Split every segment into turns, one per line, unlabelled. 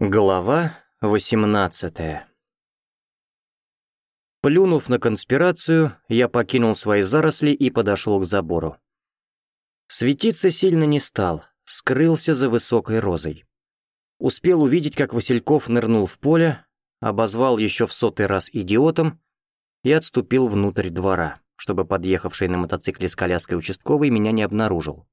Глава 18 Плюнув на конспирацию, я покинул свои заросли и подошел к забору. Светиться сильно не стал, скрылся за высокой розой. Успел увидеть, как Васильков нырнул в поле, обозвал еще в сотый раз идиотом и отступил внутрь двора, чтобы подъехавший на мотоцикле с коляской участковый меня не обнаружил.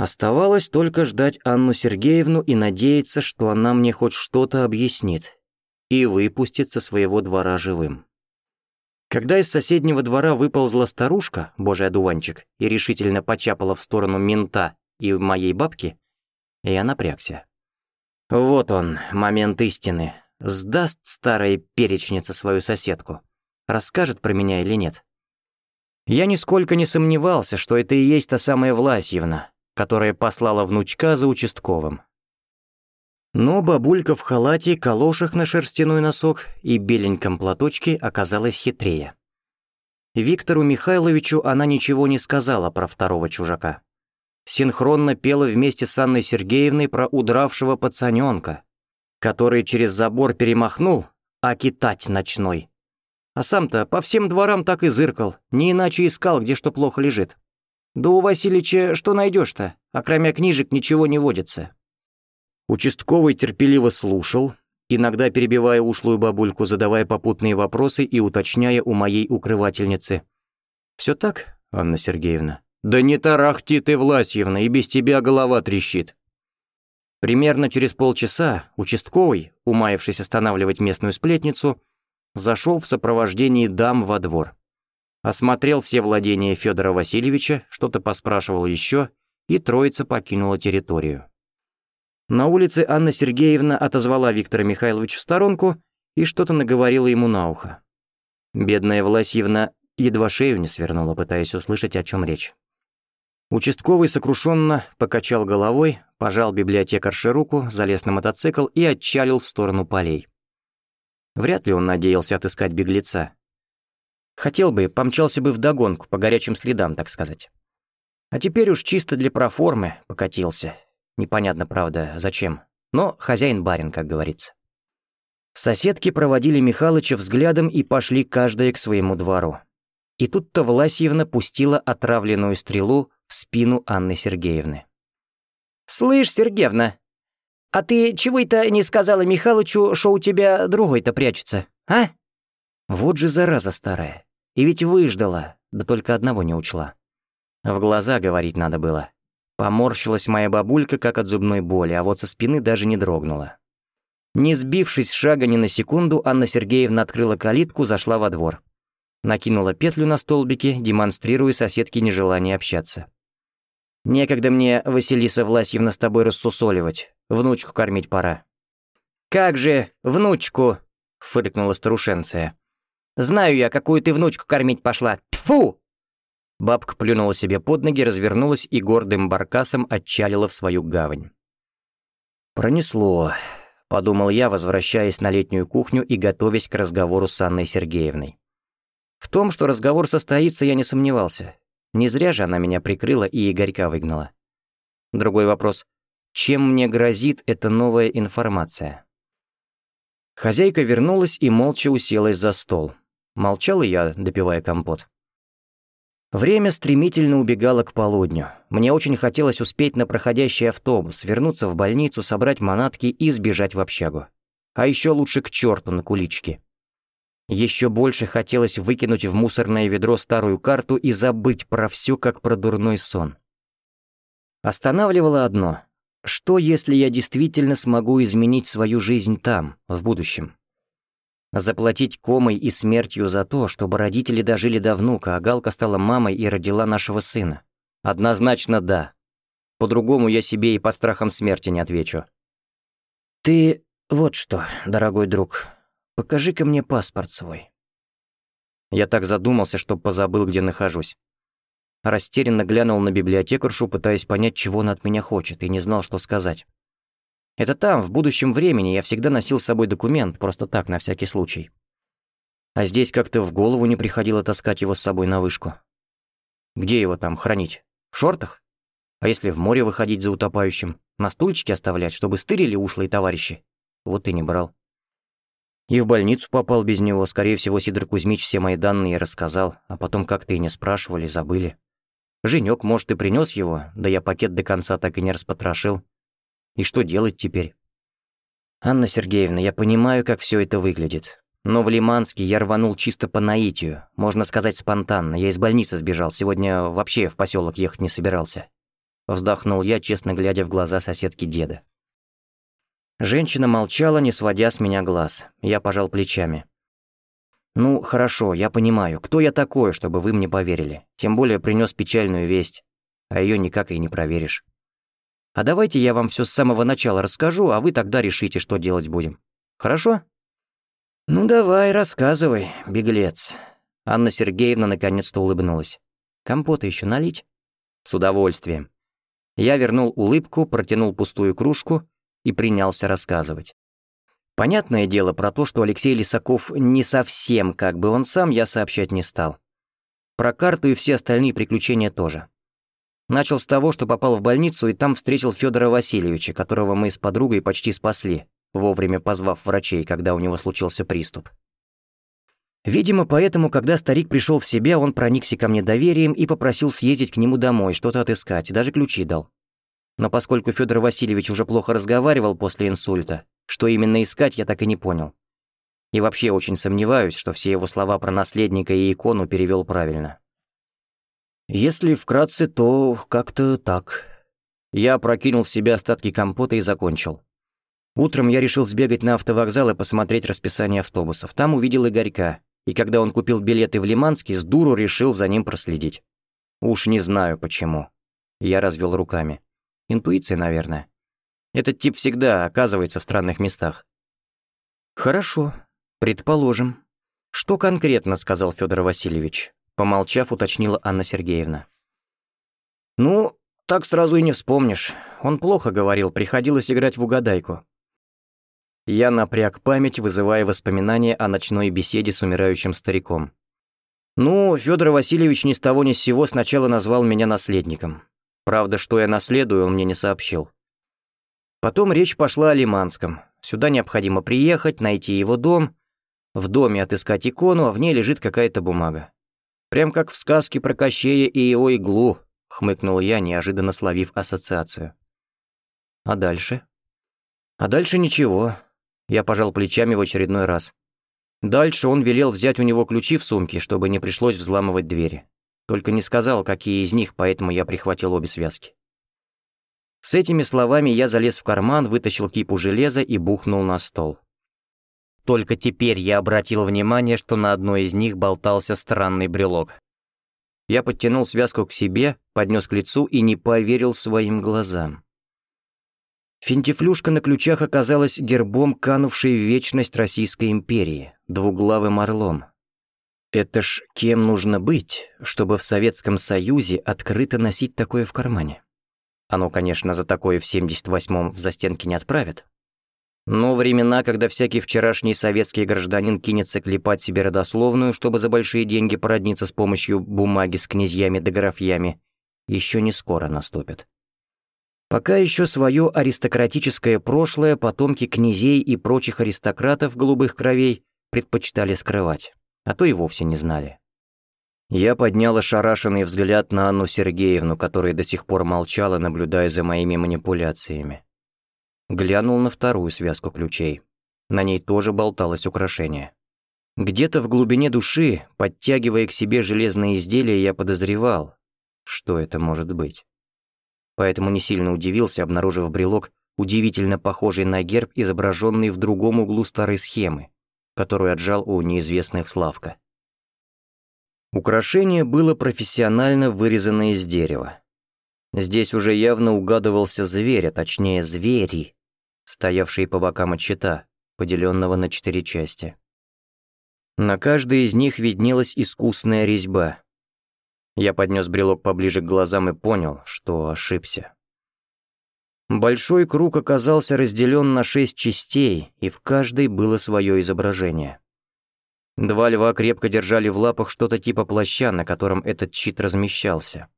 Оставалось только ждать Анну Сергеевну и надеяться, что она мне хоть что-то объяснит и выпустит со своего двора живым. Когда из соседнего двора выползла старушка, божий одуванчик, и решительно почапала в сторону мента и моей бабки, я напрягся. Вот он, момент истины. Сдаст старая перечница свою соседку. Расскажет про меня или нет. Я нисколько не сомневался, что это и есть та самая Власьевна, которая послала внучка за участковым. Но бабулька в халате, калошах на шерстяной носок и беленьком платочке оказалась хитрее. Виктору Михайловичу она ничего не сказала про второго чужака. Синхронно пела вместе с Анной Сергеевной про удравшего пацаненка, который через забор перемахнул, а китать ночной. А сам-то по всем дворам так и зыркал, не иначе искал, где что плохо лежит. Да у Васильича что найдешь-то? А кроме книжек ничего не водится. Участковый терпеливо слушал, иногда перебивая ушлую бабульку, задавая попутные вопросы и уточняя у моей укрывательницы. «Все так, Анна Сергеевна?» «Да не тарахти ты, Власьевна, и без тебя голова трещит». Примерно через полчаса участковый, умаявшись останавливать местную сплетницу, зашел в сопровождении дам во двор осмотрел все владения Федора Васильевича, что-то поспрашивал еще, и троица покинула территорию. На улице Анна Сергеевна отозвала Виктора Михайловича в сторонку и что-то наговорила ему на ухо. Бедная Власьевна едва шею не свернула, пытаясь услышать, о чем речь. Участковый сокрушенно покачал головой, пожал библиотекарше руку, залез на мотоцикл и отчалил в сторону полей. Вряд ли он надеялся отыскать беглеца. Хотел бы, помчался бы вдогонку, по горячим следам, так сказать. А теперь уж чисто для проформы покатился. Непонятно, правда, зачем. Но хозяин-барин, как говорится. Соседки проводили Михалыча взглядом и пошли каждая к своему двору. И тут-то Власьевна пустила отравленную стрелу в спину Анны Сергеевны. «Слышь, Сергеевна, а ты чего это не сказала Михалычу, что у тебя другой-то прячется, а?» Вот же зараза старая. И ведь выждала, да только одного не учла. В глаза говорить надо было. Поморщилась моя бабулька, как от зубной боли, а вот со спины даже не дрогнула. Не сбившись с шага ни на секунду, Анна Сергеевна открыла калитку, зашла во двор. Накинула петлю на столбике, демонстрируя соседке нежелание общаться. «Некогда мне, Василиса Власьевна, с тобой рассусоливать. Внучку кормить пора». «Как же, внучку!» — фыркнула старушенция. Знаю я, какую ты внучку кормить пошла. Тфу! Бабка плюнула себе под ноги, развернулась и гордым баркасом отчалила в свою гавань. «Пронесло», — подумал я, возвращаясь на летнюю кухню и готовясь к разговору с Анной Сергеевной. В том, что разговор состоится, я не сомневался. Не зря же она меня прикрыла и Игорька выгнала. Другой вопрос. Чем мне грозит эта новая информация? Хозяйка вернулась и молча уселась за стол. Молчал и я, допивая компот. Время стремительно убегало к полудню. Мне очень хотелось успеть на проходящий автобус, вернуться в больницу, собрать манатки и сбежать в общагу. А еще лучше к черту на куличке. Еще больше хотелось выкинуть в мусорное ведро старую карту и забыть про всю, как про дурной сон. Останавливало одно. Что, если я действительно смогу изменить свою жизнь там, в будущем? Заплатить комой и смертью за то, чтобы родители дожили до внука, а Галка стала мамой и родила нашего сына? Однозначно да. По-другому я себе и под страхом смерти не отвечу. Ты вот что, дорогой друг, покажи-ка мне паспорт свой. Я так задумался, что позабыл, где нахожусь. Растерянно глянул на библиотекаршу, пытаясь понять, чего она от меня хочет, и не знал, что сказать. Это там, в будущем времени, я всегда носил с собой документ, просто так, на всякий случай. А здесь как-то в голову не приходило таскать его с собой на вышку. Где его там хранить? В шортах? А если в море выходить за утопающим? На стульчике оставлять, чтобы стырили ушлые товарищи? вот и не брал. И в больницу попал без него, скорее всего, Сидор Кузьмич все мои данные рассказал, а потом как-то и не спрашивали, забыли. Женек, может, и принес его, да я пакет до конца так и не распотрошил. И что делать теперь? Анна Сергеевна, я понимаю, как все это выглядит. Но в Лиманске я рванул чисто по наитию, можно сказать спонтанно. Я из больницы сбежал, сегодня вообще в поселок ехать не собирался. Вздохнул я, честно глядя в глаза соседки деда. Женщина молчала, не сводя с меня глаз. Я пожал плечами. «Ну, хорошо, я понимаю. Кто я такой, чтобы вы мне поверили? Тем более принес печальную весть, а ее никак и не проверишь. А давайте я вам все с самого начала расскажу, а вы тогда решите, что делать будем. Хорошо?» «Ну давай, рассказывай, беглец». Анна Сергеевна наконец-то улыбнулась. «Компота еще налить?» «С удовольствием». Я вернул улыбку, протянул пустую кружку и принялся рассказывать. Понятное дело про то, что Алексей Лисаков не совсем как бы он сам, я сообщать не стал. Про карту и все остальные приключения тоже. Начал с того, что попал в больницу и там встретил Федора Васильевича, которого мы с подругой почти спасли, вовремя позвав врачей, когда у него случился приступ. Видимо, поэтому, когда старик пришел в себя, он проникся ко мне доверием и попросил съездить к нему домой, что-то отыскать, даже ключи дал. Но поскольку Федор Васильевич уже плохо разговаривал после инсульта, что именно искать, я так и не понял. И вообще очень сомневаюсь, что все его слова про наследника и икону перевел правильно. Если вкратце, то как-то так. Я прокинул в себя остатки компота и закончил. Утром я решил сбегать на автовокзал и посмотреть расписание автобусов. Там увидел Игорька, и когда он купил билеты в Лиманский, с дуру решил за ним проследить. Уж не знаю почему. Я развел руками. Интуиция, наверное. Этот тип всегда оказывается в странных местах. Хорошо, предположим. Что конкретно сказал Федор Васильевич? Помолчав, уточнила Анна Сергеевна. Ну, так сразу и не вспомнишь. Он плохо говорил, приходилось играть в угадайку. Я напряг память, вызывая воспоминания о ночной беседе с умирающим стариком. Ну, Федор Васильевич ни с того ни с сего сначала назвал меня наследником. Правда, что я наследую, он мне не сообщил. Потом речь пошла о Лиманском. Сюда необходимо приехать, найти его дом, в доме отыскать икону, а в ней лежит какая-то бумага. Прям как в сказке про Кощея и его иглу, хмыкнул я, неожиданно словив ассоциацию. А дальше? А дальше ничего. Я пожал плечами в очередной раз. Дальше он велел взять у него ключи в сумке, чтобы не пришлось взламывать двери. Только не сказал, какие из них, поэтому я прихватил обе связки. С этими словами я залез в карман, вытащил кипу железа и бухнул на стол. Только теперь я обратил внимание, что на одной из них болтался странный брелок. Я подтянул связку к себе, поднес к лицу и не поверил своим глазам. Финтифлюшка на ключах оказалась гербом, канувшей в вечность Российской империи, двуглавым орлом, это ж кем нужно быть, чтобы в Советском Союзе открыто носить такое в кармане? Оно, конечно, за такое в 78-м в застенки не отправят. Но времена, когда всякий вчерашний советский гражданин кинется клепать себе родословную, чтобы за большие деньги породниться с помощью бумаги с князьями да графьями, еще не скоро наступят. Пока еще свое аристократическое прошлое потомки князей и прочих аристократов голубых кровей предпочитали скрывать а то и вовсе не знали. Я поднял ошарашенный взгляд на Анну Сергеевну, которая до сих пор молчала, наблюдая за моими манипуляциями. Глянул на вторую связку ключей. На ней тоже болталось украшение. Где-то в глубине души, подтягивая к себе железные изделия, я подозревал, что это может быть. Поэтому не сильно удивился, обнаружив брелок, удивительно похожий на герб, изображенный в другом углу старой схемы, которую отжал у неизвестных Славка. Украшение было профессионально вырезано из дерева. Здесь уже явно угадывался зверь, а точнее звери, стоявшие по бокам от щита, поделенного на четыре части. На каждой из них виднелась искусная резьба. Я поднес брелок поближе к глазам и понял, что ошибся. Большой круг оказался разделен на шесть частей, и в каждой было свое изображение. Два льва крепко держали в лапах что-то типа плаща, на котором этот щит размещался.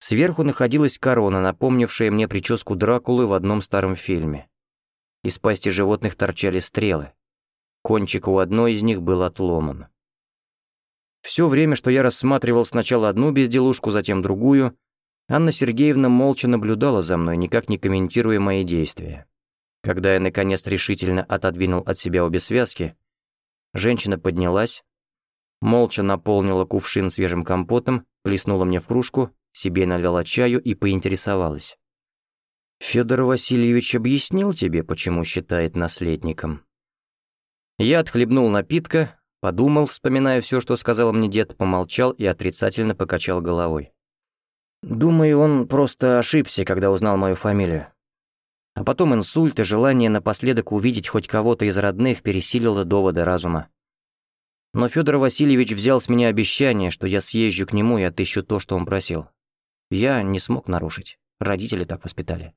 Сверху находилась корона, напомнившая мне прическу Дракулы в одном старом фильме. Из пасти животных торчали стрелы. Кончик у одной из них был отломан. Все время, что я рассматривал сначала одну безделушку, затем другую, Анна Сергеевна молча наблюдала за мной, никак не комментируя мои действия. Когда я, наконец, решительно отодвинул от себя обе связки, женщина поднялась, молча наполнила кувшин свежим компотом, плеснула мне в кружку, себе налила чаю и поинтересовалась. «Федор Васильевич объяснил тебе, почему считает наследником?» Я отхлебнул напитка, подумал, вспоминая все, что сказал мне дед, помолчал и отрицательно покачал головой. «Думаю, он просто ошибся, когда узнал мою фамилию. А потом инсульт и желание напоследок увидеть хоть кого-то из родных пересилило доводы разума. Но Федор Васильевич взял с меня обещание, что я съезжу к нему и отыщу то, что он просил. Я не смог нарушить. Родители так воспитали.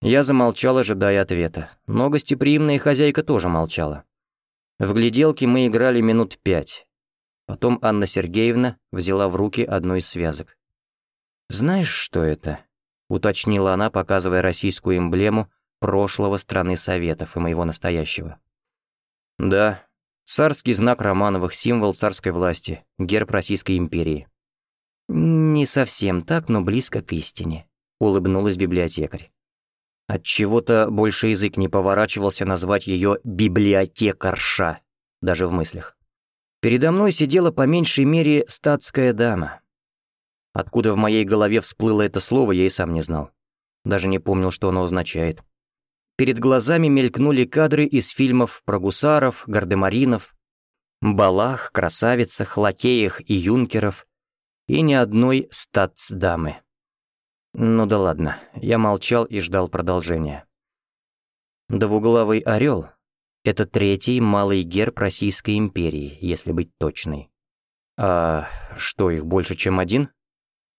Я замолчал, ожидая ответа, но гостеприимная хозяйка тоже молчала. В гляделке мы играли минут пять. Потом Анна Сергеевна взяла в руки одну из связок. «Знаешь, что это?» — уточнила она, показывая российскую эмблему прошлого страны Советов и моего настоящего. «Да, царский знак Романовых, символ царской власти, герб Российской империи». «Не совсем так, но близко к истине», — улыбнулась библиотекарь. От чего то больше язык не поворачивался назвать ее «библиотекарша», даже в мыслях. Передо мной сидела по меньшей мере статская дама. Откуда в моей голове всплыло это слово, я и сам не знал. Даже не помнил, что оно означает. Перед глазами мелькнули кадры из фильмов про гусаров, гардемаринов, балах, красавицах, лакеях и юнкеров, и ни одной статсдамы. Ну да ладно, я молчал и ждал продолжения. Двуглавый орел — это третий малый герб Российской империи, если быть точной. А что, их больше, чем один?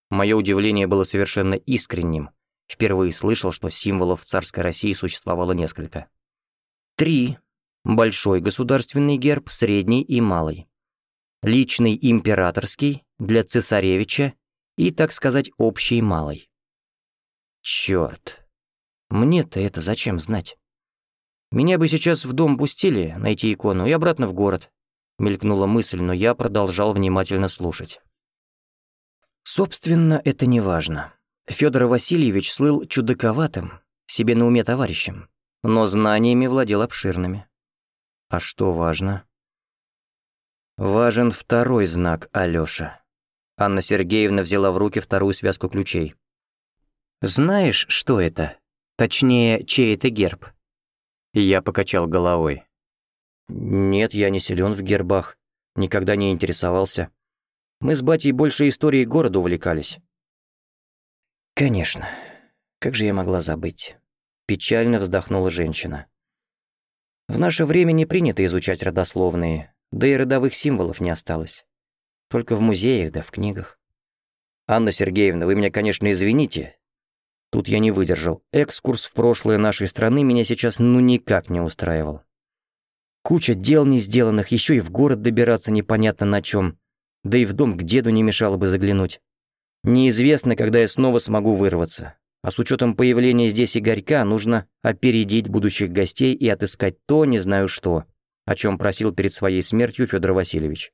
Мое удивление было совершенно искренним. Впервые слышал, что символов царской России существовало несколько. Три. Большой государственный герб, средний и малый. Личный императорский для цесаревича и, так сказать, общий малый. Черт. Мне-то это зачем знать? Меня бы сейчас в дом пустили, найти икону, и обратно в город. Мелькнула мысль, но я продолжал внимательно слушать. Собственно, это не важно. Федор Васильевич слыл чудаковатым, себе на уме товарищем, но знаниями владел обширными. А что важно? Важен второй знак Алёша. Анна Сергеевна взяла в руки вторую связку ключей. «Знаешь, что это? Точнее, чей это герб?» Я покачал головой. «Нет, я не силен в гербах. Никогда не интересовался. Мы с батей больше историей города увлекались». «Конечно. Как же я могла забыть?» Печально вздохнула женщина. «В наше время не принято изучать родословные, да и родовых символов не осталось. Только в музеях да в книгах. Анна Сергеевна, вы меня, конечно, извините, Тут я не выдержал. Экскурс в прошлое нашей страны меня сейчас ну никак не устраивал. Куча дел не сделанных, еще и в город добираться непонятно на чем. Да и в дом к деду не мешало бы заглянуть. Неизвестно, когда я снова смогу вырваться. А с учетом появления здесь Игорька, нужно опередить будущих гостей и отыскать то, не знаю что, о чем просил перед своей смертью Федор Васильевич.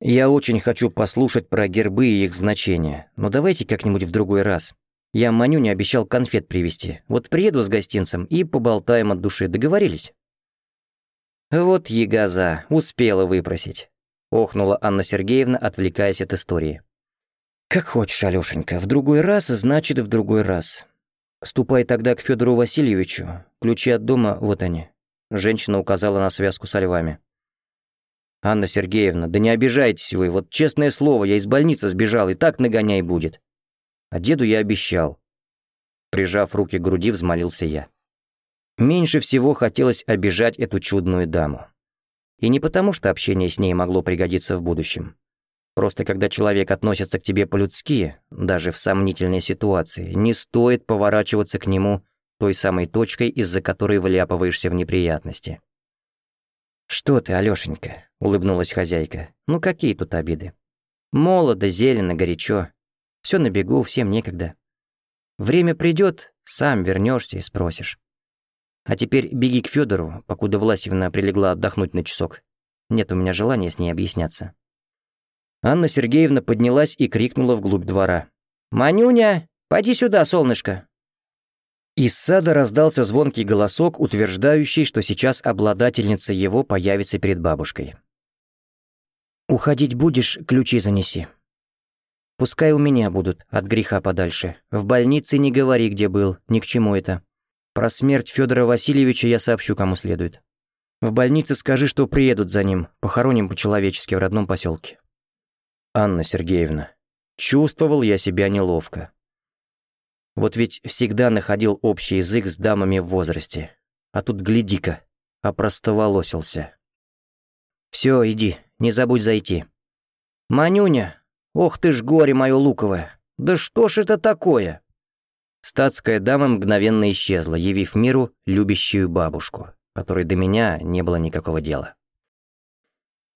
Я очень хочу послушать про гербы и их значения, но давайте как-нибудь в другой раз. Я Манюне обещал конфет привезти. Вот приеду с гостинцем и поболтаем от души. Договорились?» «Вот ягоза, успела выпросить», — охнула Анна Сергеевна, отвлекаясь от истории. «Как хочешь, Алёшенька, в другой раз, значит, в другой раз. Ступай тогда к Федору Васильевичу. Ключи от дома, вот они». Женщина указала на связку со львами. «Анна Сергеевна, да не обижайтесь вы, вот честное слово, я из больницы сбежал, и так нагоняй будет. А деду я обещал. Прижав руки к груди, взмолился я. Меньше всего хотелось обижать эту чудную даму. И не потому, что общение с ней могло пригодиться в будущем. Просто когда человек относится к тебе по-людски, даже в сомнительной ситуации, не стоит поворачиваться к нему той самой точкой, из-за которой вляпываешься в неприятности. «Что ты, Алёшенька?» — улыбнулась хозяйка. «Ну какие тут обиды? Молодо, зелено, горячо. Все на бегу, всем некогда. Время придет, сам вернешься и спросишь. А теперь беги к Федору, покуда Власьевна прилегла отдохнуть на часок. Нет у меня желания с ней объясняться». Анна Сергеевна поднялась и крикнула вглубь двора. «Манюня, поди сюда, солнышко!» Из сада раздался звонкий голосок, утверждающий, что сейчас обладательница его появится перед бабушкой. «Уходить будешь, ключи занеси. Пускай у меня будут, от греха подальше. В больнице не говори, где был, ни к чему это. Про смерть Федора Васильевича я сообщу, кому следует. В больнице скажи, что приедут за ним, похороним по-человечески в родном поселке. Анна Сергеевна, чувствовал я себя неловко. Вот ведь всегда находил общий язык с дамами в возрасте. А тут гляди-ка, опростоволосился. Все, иди, не забудь зайти. Манюня, ох ты ж горе мое луковое, да что ж это такое? Статская дама мгновенно исчезла, явив миру любящую бабушку, которой до меня не было никакого дела.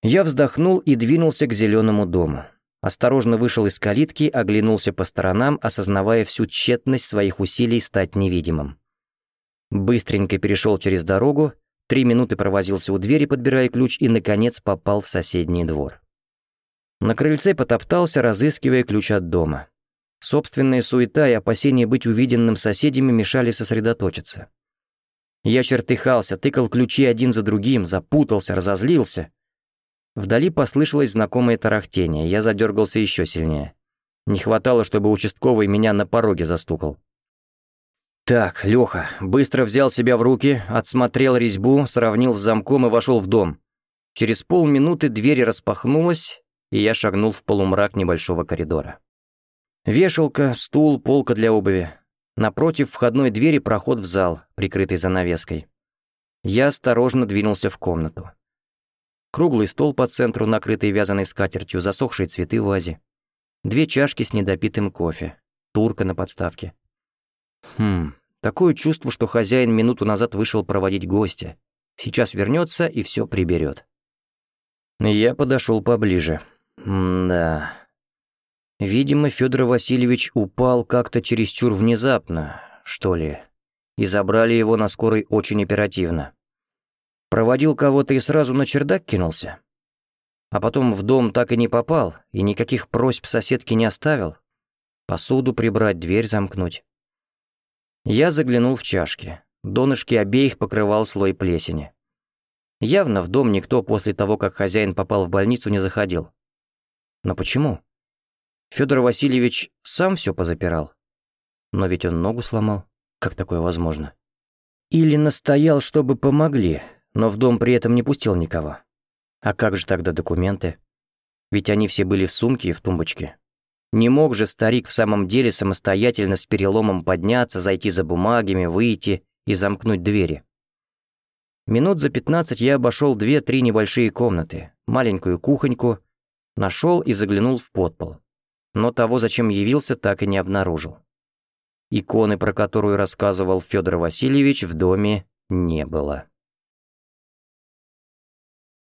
Я вздохнул и двинулся к зеленому дому. Осторожно вышел из калитки, оглянулся по сторонам, осознавая всю тщетность своих усилий стать невидимым. Быстренько перешел через дорогу, три минуты провозился у двери, подбирая ключ, и, наконец, попал в соседний двор. На крыльце потоптался, разыскивая ключ от дома. Собственная суета и опасение быть увиденным соседями мешали сосредоточиться. Я чертыхался, тыкал ключи один за другим, запутался, разозлился — Вдали послышалось знакомое тарахтение, я задергался еще сильнее. Не хватало, чтобы участковый меня на пороге застукал. Так, Леха быстро взял себя в руки, отсмотрел резьбу, сравнил с замком и вошел в дом. Через полминуты дверь распахнулась, и я шагнул в полумрак небольшого коридора. Вешалка, стул, полка для обуви. Напротив входной двери проход в зал, прикрытый занавеской. Я осторожно двинулся в комнату. Круглый стол по центру, накрытый вязаной скатертью, засохшие цветы в вазе. Две чашки с недопитым кофе. Турка на подставке. Хм, такое чувство, что хозяин минуту назад вышел проводить гостя. Сейчас вернется и все приберет. Я подошел поближе. да. Видимо, Федор Васильевич упал как-то чересчур внезапно, что ли, и забрали его на скорой очень оперативно. Проводил кого-то и сразу на чердак кинулся? А потом в дом так и не попал, и никаких просьб соседки не оставил? Посуду прибрать, дверь замкнуть. Я заглянул в чашки. Донышки обеих покрывал слой плесени. Явно в дом никто после того, как хозяин попал в больницу, не заходил. Но почему? Федор Васильевич сам все позапирал. Но ведь он ногу сломал. Как такое возможно? Или настоял, чтобы помогли, но в дом при этом не пустил никого. А как же тогда документы? Ведь они все были в сумке и в тумбочке. Не мог же старик в самом деле самостоятельно с переломом подняться, зайти за бумагами, выйти и замкнуть двери. Минут за пятнадцать я обошел две-три небольшие комнаты, маленькую кухоньку, нашел и заглянул в подпол. Но того, зачем явился, так и не обнаружил. Иконы, про которую рассказывал Федор Васильевич, в доме не было.